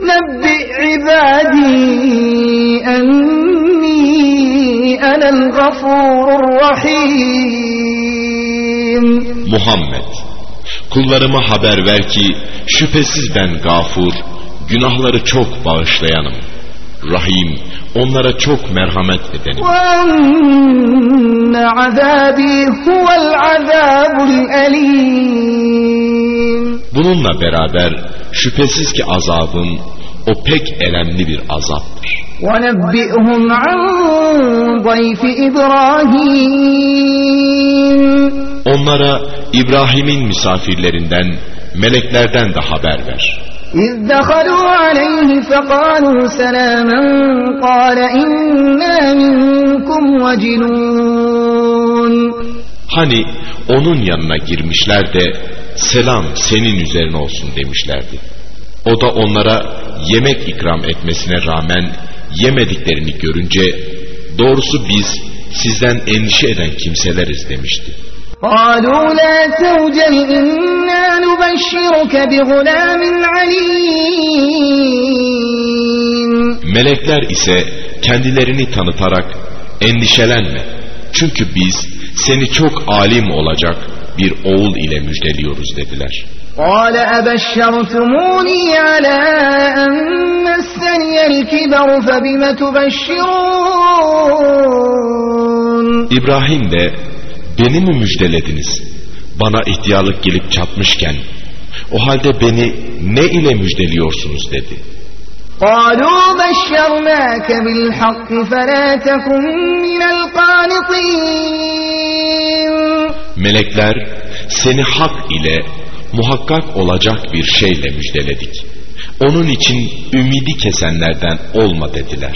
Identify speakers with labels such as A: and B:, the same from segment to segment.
A: نبئ عبادي أني أنا الغفور الرحيم
B: Muhammed, kullarıma haber ver ki şüphesiz ben gafur, günahları çok bağışlayanım. Rahim, onlara çok merhamet edenim.
A: وأن عذابي هو العذاب الأليم
B: Bununla beraber şüphesiz ki azabım o pek elemli bir azaptır.
A: ونبئهم عن ضيف إبراهيم
B: Onlara İbrahim'in misafirlerinden, meleklerden de haber ver.
A: إذ دخلوا عليه فقالوا سلاما قال إنا منكم وجلون
B: Hani onun yanına girmişler de selam senin üzerine olsun demişlerdi. O da onlara yemek ikram etmesine rağmen yemediklerini görünce doğrusu biz sizden endişe eden kimseleriz demişti.
A: قالوا لا توجل إنا نبشرك بغلام عليم
B: Melekler ise kendilerini tanıtarak endişelenme. Çünkü biz seni çok alim olacak bir oğul ile müjdeliyoruz dediler.
A: قال أبشرتموني على أن مسني الكبر فبم تبشرون
B: İbrahim de beni mi müjdelediniz? Bana ihtiyarlık gelip çatmışken o halde beni ne ile müjdeliyorsunuz dedi.
A: قالوا بشرناك بالحق فلا تكن من القانطين
B: Melekler seni hak ile muhakkak olacak bir şeyle müjdeledik. Onun için ümidi kesenlerden olma dediler.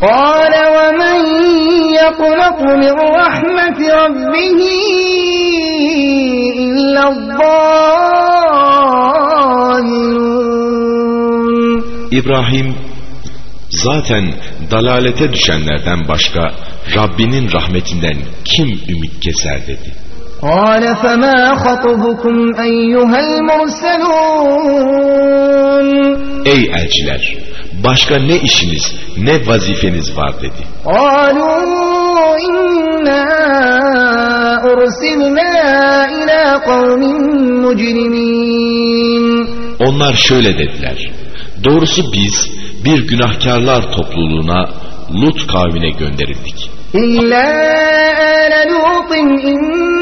A: قال ومن يقنط من رحمة ربه إلا الضالون
B: İbrahim zaten dalalete düşenlerden başka Rabbinin rahmetinden kim ümit keser dedi.
A: قال فما خطبكم أيها المرسلون
B: Ey elçiler başka ne işiniz ne vazifeniz var dedi.
A: قالوا إنا أرسلنا إلى قوم مجرمين
B: Onlar şöyle dediler. Doğrusu biz bir günahkarlar topluluğuna Lut kavmine gönderildik.
A: إلا آل لوط إنا لمنجوهم أجمعين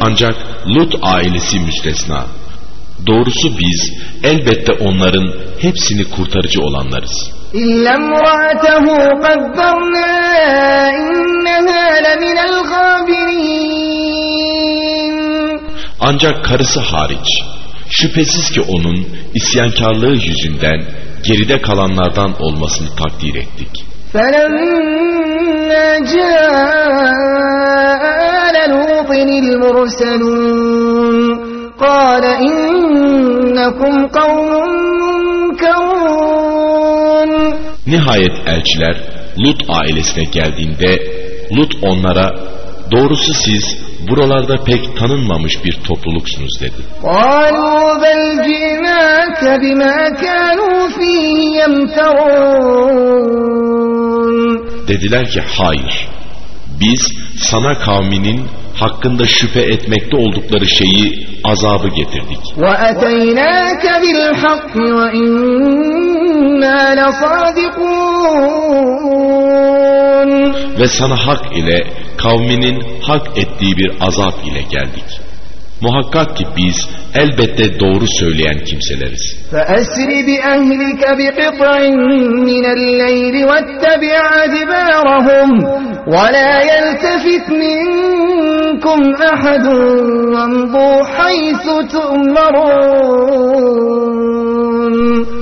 B: ancak Lut ailesi müstesna. Doğrusu biz elbette onların hepsini kurtarıcı olanlarız. Ancak karısı hariç. Şüphesiz ki onun isyankarlığı yüzünden geride kalanlardan olmasını takdir ettik.
A: فلما جاء آل لوط المرسلون قال إنكم قوم منكرون
B: Nihayet elçiler Lut ailesine geldiğinde Lut onlara doğrusu siz buralarda pek tanınmamış bir topluluksunuz dedi. Dediler ki hayır. Biz sana kavminin hakkında şüphe etmekte oldukları şeyi azabı getirdik. Ve sana hak ile kavminin hak ettiği bir azap ile geldik. Muhakkak ki biz elbette doğru söyleyen kimseleriz.
A: فأسر بأهلك بقطع من الليل واتبع أدبارهم ولا يلتفت منكم أحد وامضوا حيث تؤمرون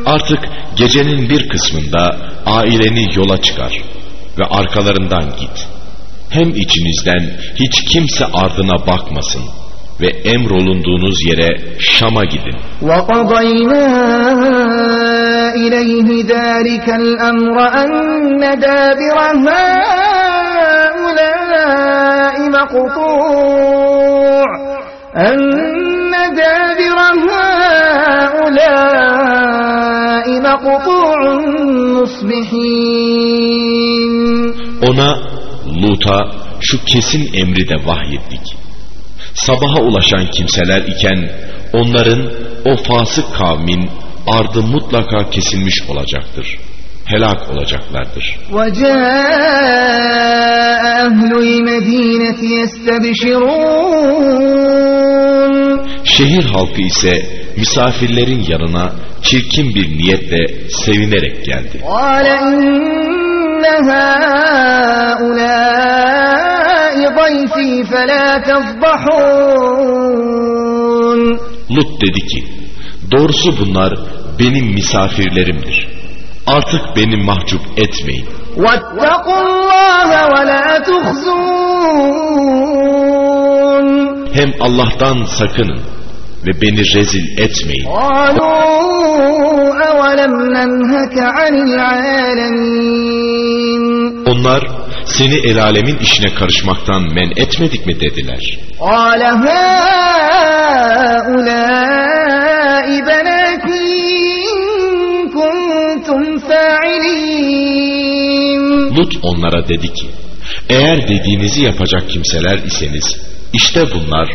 B: Artık gecenin bir kısmında aileni yola çıkar ve arkalarından git. Hem içinizden hiç kimse ardına bakmasın ve emrolunduğunuz yere Şam'a gidin.
A: إليه ذلك الأمر أن دابر هؤلاء مقطوع أن دابر هؤلاء مقطوع مصبحين
B: Ona Lut'a şu kesin emri de vahyettik. Sabaha ulaşan kimseler iken onların o fasık kavmin ardı mutlaka kesilmiş olacaktır. Helak olacaklardır. Şehir halkı ise misafirlerin yanına çirkin bir niyetle sevinerek geldi.
A: قال إن هؤلاء ضيفي فلا تفضحون
B: Lut dedi ki, doğrusu bunlar benim misafirlerimdir. Artık beni mahcup etmeyin.
A: واتقوا الله ولا تخزون
B: Hem Allah'tan sakının ve beni rezil etmeyin.
A: قالوا أولم ننهك عن العالمين
B: Onlar seni el alemin işine karışmaktan men etmedik mi dediler. Lut onlara dedi ki, eğer dediğinizi yapacak kimseler iseniz, işte bunlar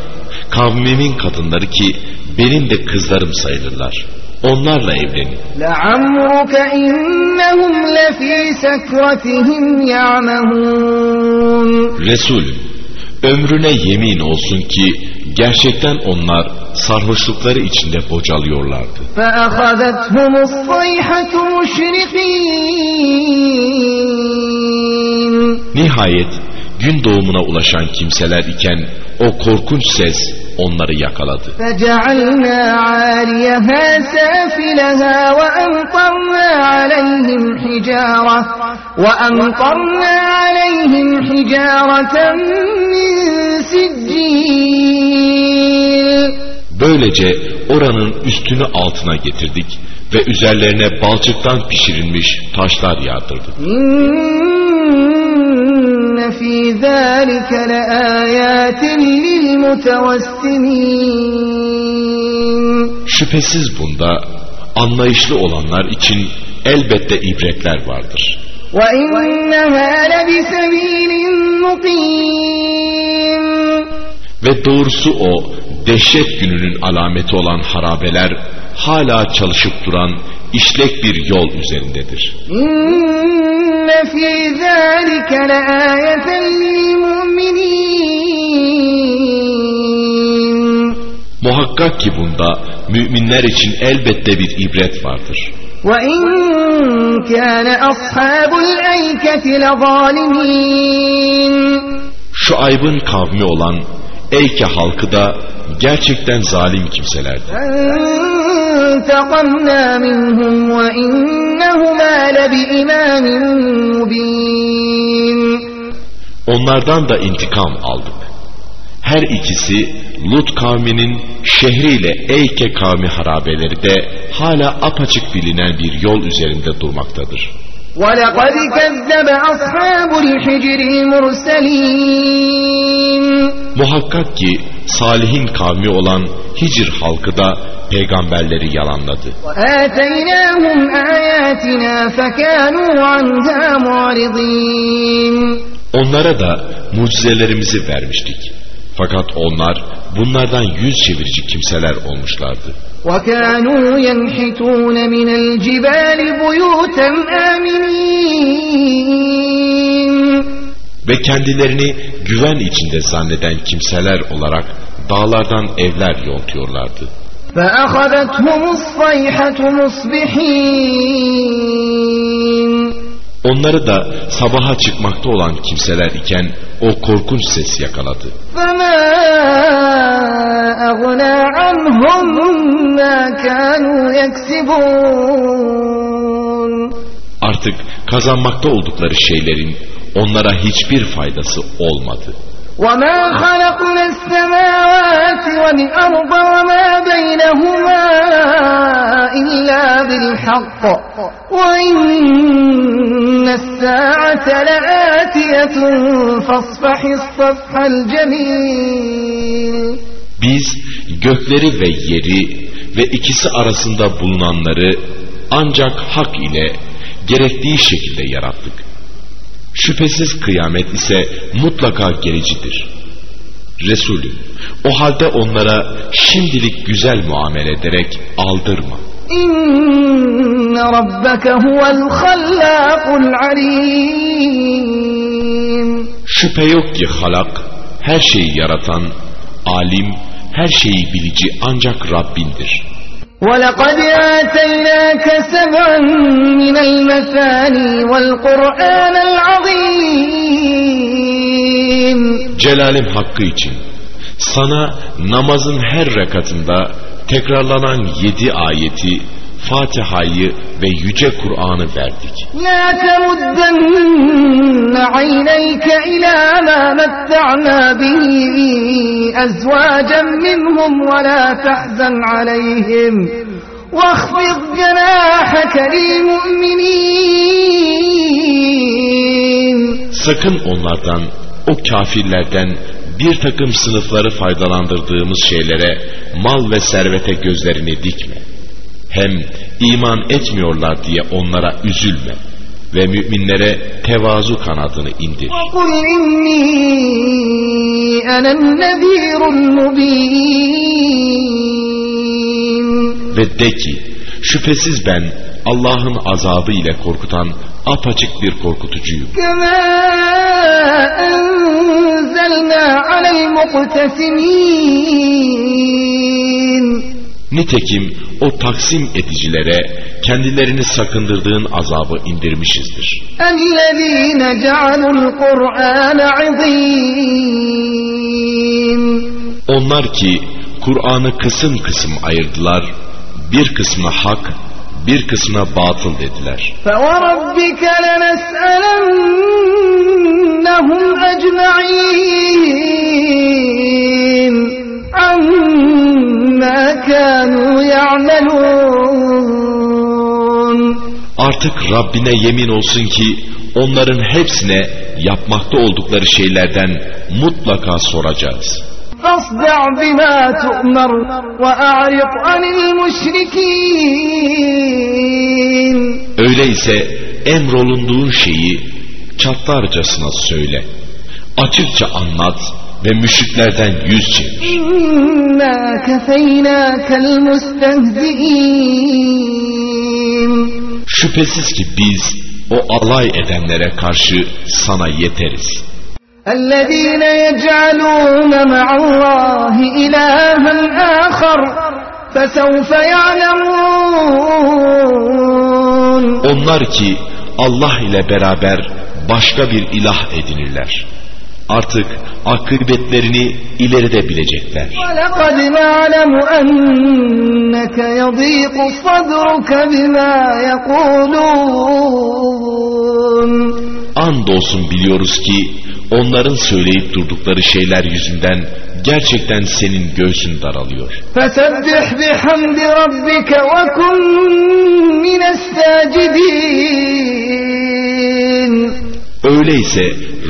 B: kavmimin kadınları ki benim de kızlarım sayılırlar. Onlarla evlenin.
A: لعمرك إنهم لفي سكرتهم يعمهون
B: Resulüm, ömrüne yemin olsun ki gerçekten onlar sarhoşlukları içinde bocalıyorlardı.
A: فأخذتهم الصيحة مشرقين
B: Nihayet gün doğumuna ulaşan kimseler iken o korkunç ses onları yakaladı.
A: فجعلنا عاليها سافلها وأمطرنا عليهم حجارة وأمطرنا عليهم حجارة من سجيل
B: Böylece oranın üstünü altına getirdik ve üzerlerine balçıktan pişirilmiş taşlar yağdırdık.
A: إن في ذلك لآيات للمتوسمين
B: Şüphesiz bunda anlayışlı olanlar için elbette ibretler vardır.
A: وإنها لبسبيل مقيم
B: Ve doğrusu o dehşet gününün alameti olan harabeler hala çalışıp duran işlek bir yol üzerindedir.
A: إن في ذلك لآية للمؤمنين
B: Muhakkak ki bunda müminler için elbette bir ibret vardır.
A: وإن كان أصحاب الأيكة لظالمين
B: Şu aybın kavmi olan Eyke halkı da gerçekten zalim kimselerdi.
A: فانتقمنا منهم وإنهما لبإمام مبين
B: Onlardan da intikam aldık. Her ikisi Lut kavminin şehriyle Eyke kavmi harabeleri de hala apaçık bilinen bir yol üzerinde durmaktadır.
A: ولقد كذب أصحاب الحجر المرسلين
B: Muhakkak ki Salih'in kavmi olan Hicr halkı da peygamberleri yalanladı.
A: وآتيناهم آياتنا فكانوا عنها معرضين
B: Onlara da mucizelerimizi vermiştik. Fakat onlar bunlardan yüz çevirici kimseler olmuşlardı.
A: وكانوا ينحتون من الجبال بيوتا آمنين
B: Ve kendilerini güven içinde zanneden kimseler olarak dağlardan evler yontuyorlardı.
A: فأخذتهم الصيحة مصبحين
B: Onları da sabaha çıkmakta olan kimseler iken o korkunç ses yakaladı.
A: فما أغنى عنهم ما كانوا يكسبون
B: Artık kazanmakta oldukları şeylerin onlara hiçbir faydası olmadı.
A: وما خلقنا السماوات والأرض وما بينهما إلا بالحق وإن الساعة لآتية فاصفح الصفح الجميل
B: Biz gökleri ve yeri ve ikisi arasında bulunanları ancak hak ile gerektiği şekilde yarattık. Şüphesiz kıyamet ise mutlaka gelicidir. Resulüm, o halde onlara şimdilik güzel muamele ederek aldırma.
A: İnne rabbeke huvel hallâkul alim.
B: Şüphe yok ki halak, her şeyi yaratan, alim, her şeyi bilici ancak Rabbindir.
A: وَلَقَدْ آتَيْنَاكَ سَبْعًا مِنَ الْمَثَانِي وَالْقُرْآنَ الْعَظِيمِ
B: Celalim hakkı için sana namazın her rekatında tekrarlanan yedi ayeti, Fatiha'yı ve Yüce Kur'an'ı verdik.
A: لَا تَمُدَّنَّ عَيْنَيْكَ إِلَى مَا مَتَّعْنَا بِهِ أَزْوَاجًا مِّنْهُمْ وَلَا تَحْزَنْ عَلَيْهِمْ وَاخْفِضْ جَنَاحَكَ لِلْمُؤْمِنِينَ
B: Sakın onlardan, o kafirlerden bir takım sınıfları faydalandırdığımız şeylere, mal ve servete gözlerini dikme. Hem iman etmiyorlar diye onlara üzülme ve müminlere tevazu kanadını indir. ve de ki Şüphesiz ben Allah'ın azabı ile korkutan apaçık bir korkutucuyum. Nitekim o taksim edicilere kendilerini sakındırdığın azabı indirmişizdir. Onlar ki Kur'an'ı kısım kısım ayırdılar bir kısmına hak, bir kısmına batıl dediler.
A: فوربك لنسألنهم أجمعين عما كانوا يعملون
B: Artık Rabbine yemin olsun ki onların hepsine yapmakta oldukları şeylerden mutlaka soracağız.
A: فاصدع بما تؤمر وأعرض عن المشركين
B: Öyleyse emrolunduğun şeyi çatlarcasına söyle. Açıkça anlat ve müşriklerden yüz çevir.
A: إنا كفيناك المستهزئين
B: Şüphesiz ki biz o alay edenlere karşı sana yeteriz.
A: الذين يجعلون مع الله إلها آخر فسوف يعلمون
B: Onlar ki Allah ile beraber başka bir ilah edinirler. Artık akıbetlerini ileride bilecekler.
A: ولقد نعلم أنك يضيق صدرك بما يقولون
B: andolsun biliyoruz ki onların söyleyip durdukları şeyler yüzünden gerçekten senin göğsün daralıyor.
A: Fesebbih bihamdi rabbike ve kun minestacidin.
B: Öyleyse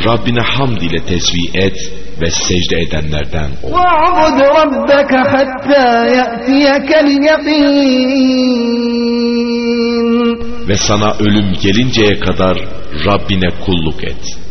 B: Rabbine hamd ile tesbih et ve secde edenlerden ol.
A: Ve'bud hatta ye'tiyekel yakin.
B: Ve sana ölüm gelinceye kadar Rabbine kulluk et.